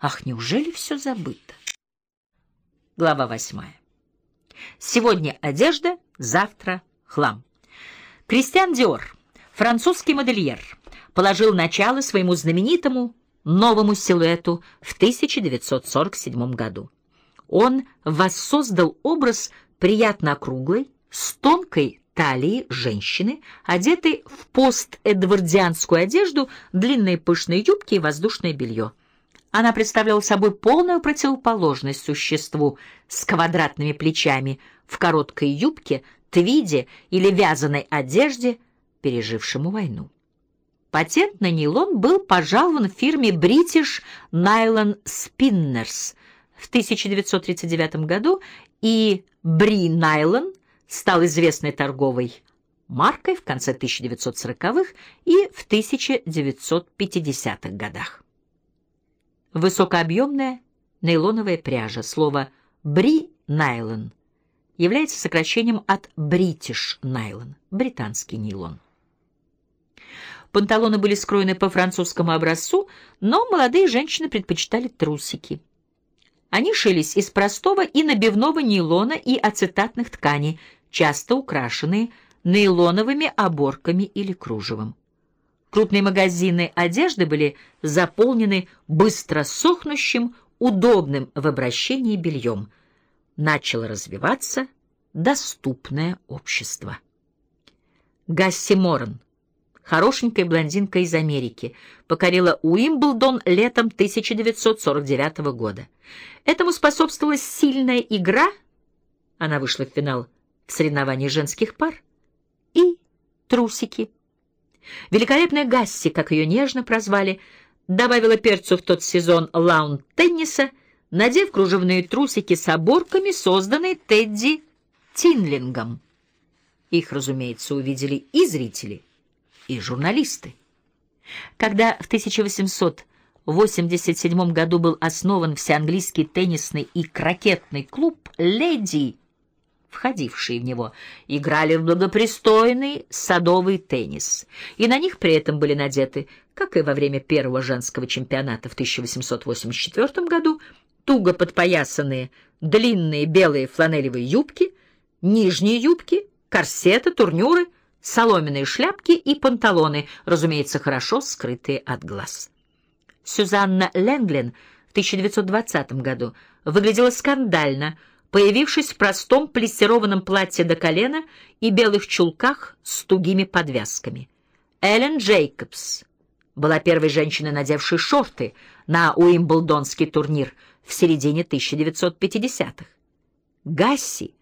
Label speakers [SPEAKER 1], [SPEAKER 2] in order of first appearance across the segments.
[SPEAKER 1] Ах, неужели все забыто? Глава восьмая. Сегодня одежда, завтра хлам. Кристиан Диор, французский модельер, положил начало своему знаменитому новому силуэту в 1947 году. Он воссоздал образ приятно округлой, с тонкой талией женщины, одетой в пост-эдвардианскую одежду, длинные пышные юбки и воздушное белье. Она представляла собой полную противоположность существу с квадратными плечами в короткой юбке, твиде или вязаной одежде, пережившему войну. Патент на нейлон был пожалован фирме British Nylon Spinners в 1939 году, и Бри Найлон стал известной торговой маркой в конце 1940-х и в 1950-х годах. Высокообъемная нейлоновая пряжа, слово «бри найлон» является сокращением от British Nylon, британский нейлон. Панталоны были скроены по французскому образцу, но молодые женщины предпочитали трусики. Они шились из простого и набивного нейлона и ацетатных тканей, часто украшенные нейлоновыми оборками или кружевом. Крупные магазины одежды были заполнены быстро сохнущим, удобным в обращении бельем. Начало развиваться доступное общество. Гасси Моран хорошенькая блондинка из Америки, покорила Уимблдон летом 1949 года. Этому способствовала сильная игра, она вышла в финал в соревновании женских пар, и трусики. Великолепная Гасси, как ее нежно прозвали, добавила перцу в тот сезон лаун-тенниса, надев кружевные трусики с оборками, созданные Тедди Тинлингом. Их, разумеется, увидели и зрители и журналисты. Когда в 1887 году был основан всеанглийский теннисный и крокетный клуб, леди, входившие в него, играли в благопристойный садовый теннис, и на них при этом были надеты, как и во время первого женского чемпионата в 1884 году, туго подпоясанные длинные белые фланелевые юбки, нижние юбки, корсеты, турнюры — соломенные шляпки и панталоны, разумеется, хорошо скрытые от глаз. Сюзанна Ленглин в 1920 году выглядела скандально, появившись в простом плессированном платье до колена и белых чулках с тугими подвязками. Эллен Джейкобс была первой женщиной, надевшей шорты на Уимблдонский турнир в середине 1950-х. Гасси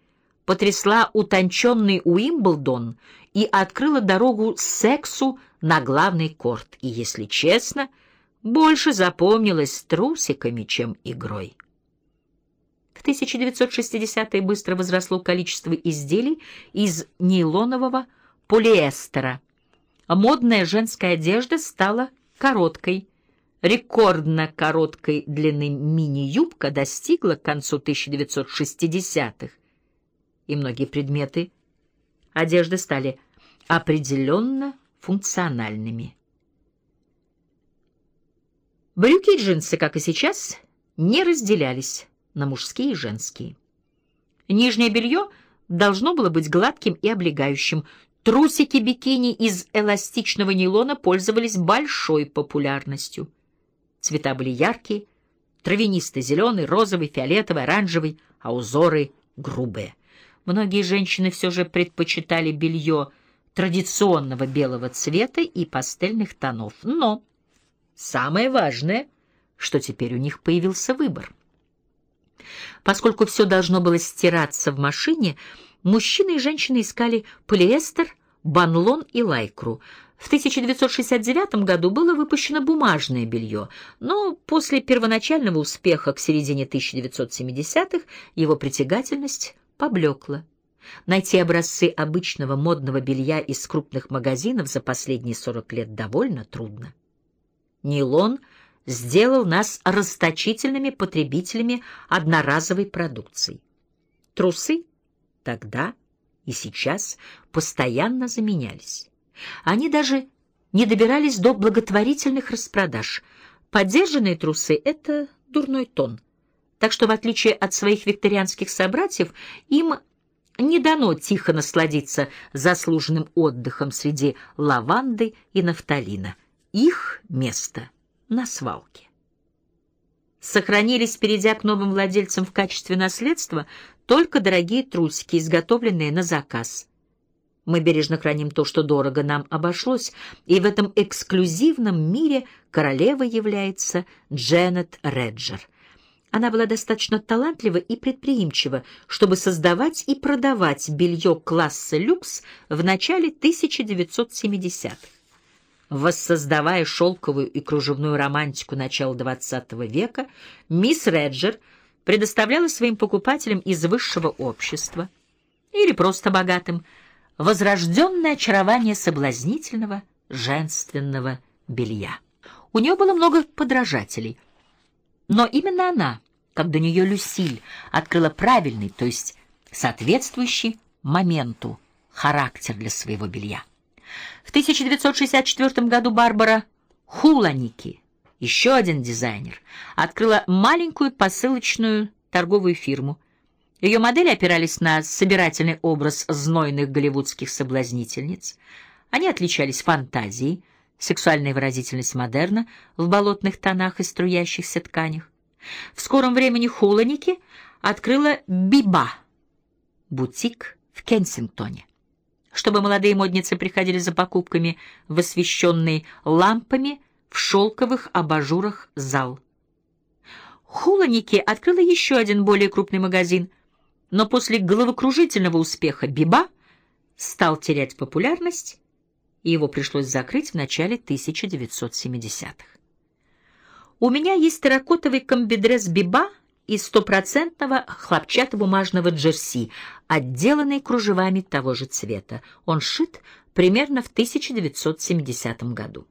[SPEAKER 1] потрясла утонченный Уимблдон и открыла дорогу сексу на главный корт, и, если честно, больше запомнилась трусиками, чем игрой. В 1960-е быстро возросло количество изделий из нейлонового полиэстера. Модная женская одежда стала короткой. Рекордно короткой длины мини-юбка достигла к концу 1960-х и многие предметы одежды стали определенно функциональными. Брюки и джинсы, как и сейчас, не разделялись на мужские и женские. Нижнее белье должно было быть гладким и облегающим. Трусики бикини из эластичного нейлона пользовались большой популярностью. Цвета были яркие, травянистый, зеленый, розовый, фиолетовый, оранжевый, а узоры грубые. Многие женщины все же предпочитали белье традиционного белого цвета и пастельных тонов. Но самое важное, что теперь у них появился выбор. Поскольку все должно было стираться в машине, мужчины и женщины искали полиэстер, банлон и лайкру. В 1969 году было выпущено бумажное белье, но после первоначального успеха к середине 1970-х его притягательность поблекла. Найти образцы обычного модного белья из крупных магазинов за последние 40 лет довольно трудно. Нейлон сделал нас расточительными потребителями одноразовой продукции. Трусы тогда и сейчас постоянно заменялись. Они даже не добирались до благотворительных распродаж. Подержанные трусы — это дурной тон. Так что, в отличие от своих викторианских собратьев, им не дано тихо насладиться заслуженным отдыхом среди лаванды и нафталина. Их место на свалке. Сохранились, перейдя к новым владельцам в качестве наследства, только дорогие трусики, изготовленные на заказ. Мы бережно храним то, что дорого нам обошлось, и в этом эксклюзивном мире королевой является Дженнет Реджер. Она была достаточно талантлива и предприимчива, чтобы создавать и продавать белье класса люкс в начале 1970-х. Воссоздавая шелковую и кружевную романтику начала XX века, мисс Реджер предоставляла своим покупателям из высшего общества или просто богатым возрожденное очарование соблазнительного женственного белья. У нее было много подражателей, но именно она, как до нее Люсиль, открыла правильный, то есть соответствующий моменту характер для своего белья. В 1964 году Барбара Хуланики, еще один дизайнер, открыла маленькую посылочную торговую фирму. Ее модели опирались на собирательный образ знойных голливудских соблазнительниц. Они отличались фантазией, сексуальной выразительность модерна в болотных тонах и струящихся тканях. В скором времени Хуланики открыла Биба, бутик в Кенсингтоне чтобы молодые модницы приходили за покупками в освещенный лампами в шелковых абажурах зал. Хуланики открыла еще один более крупный магазин, но после головокружительного успеха Биба стал терять популярность, и его пришлось закрыть в начале 1970-х. У меня есть терракотовый комбидрес Биба из стопроцентного хлопчатобумажного джерси, отделанный кружевами того же цвета. Он шит примерно в 1970 году.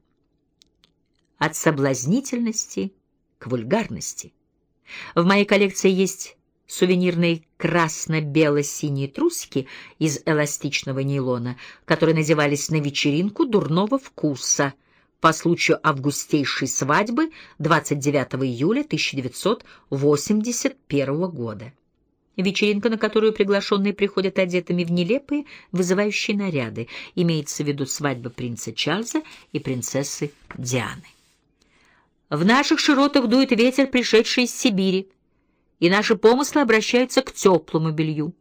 [SPEAKER 1] От соблазнительности к вульгарности. В моей коллекции есть сувенирные красно-бело-синие трусики из эластичного нейлона, которые надевались на вечеринку дурного вкуса – по случаю августейшей свадьбы 29 июля 1981 года. Вечеринка, на которую приглашенные приходят одетыми в нелепые, вызывающие наряды, имеется в виду свадьба принца Чарльза и принцессы Дианы. В наших широтах дует ветер, пришедший из Сибири, и наши помыслы обращаются к теплому белью.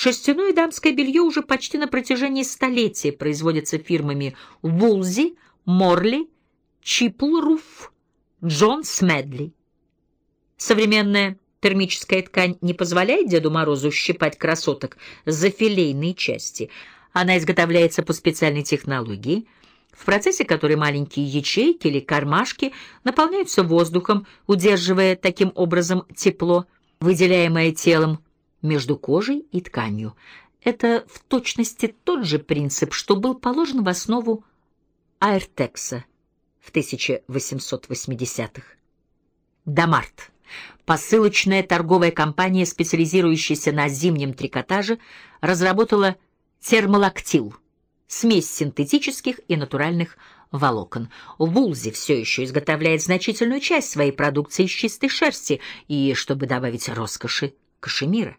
[SPEAKER 1] Шерстяное дамское белье уже почти на протяжении столетия производится фирмами Вулзи, Морли, Чиплруф, Джон Смедли. Современная термическая ткань не позволяет Деду Морозу щипать красоток за филейные части. Она изготовляется по специальной технологии, в процессе которой маленькие ячейки или кармашки наполняются воздухом, удерживая таким образом тепло, выделяемое телом между кожей и тканью. Это в точности тот же принцип, что был положен в основу Аэртекса в 1880-х. Дамарт, посылочная торговая компания, специализирующаяся на зимнем трикотаже, разработала термолактил, смесь синтетических и натуральных волокон. Вулзи все еще изготовляет значительную часть своей продукции из чистой шерсти и, чтобы добавить роскоши, кашемира.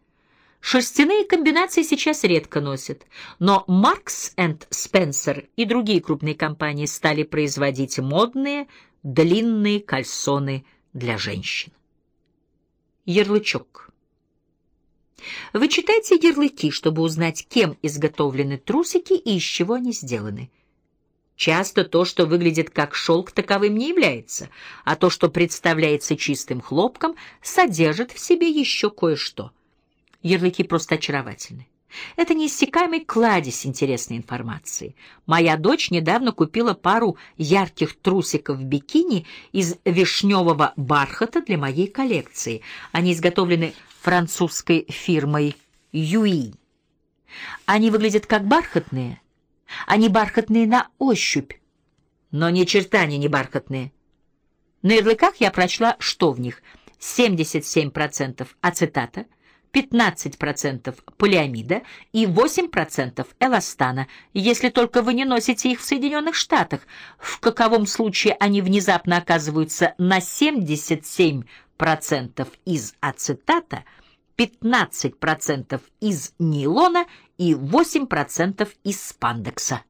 [SPEAKER 1] Шерстяные комбинации сейчас редко носят, но Marks and Spencer и другие крупные компании стали производить модные длинные кальсоны для женщин. Ярлычок. Вы читаете ярлыки, чтобы узнать, кем изготовлены трусики и из чего они сделаны. Часто то, что выглядит как шелк, таковым не является, а то, что представляется чистым хлопком, содержит в себе еще кое-что – Ярлыки просто очаровательны. Это неиссякаемый кладезь интересной информации. Моя дочь недавно купила пару ярких трусиков в бикини из вишневого бархата для моей коллекции. Они изготовлены французской фирмой «Юи». Они выглядят как бархатные. Они бархатные на ощупь, но ни черта они не бархатные. На ярлыках я прочла, что в них 77% ацетата, 15% полиамида и 8% эластана, если только вы не носите их в Соединенных Штатах, в каковом случае они внезапно оказываются на 77% из ацетата, 15% из нейлона и 8% из спандекса.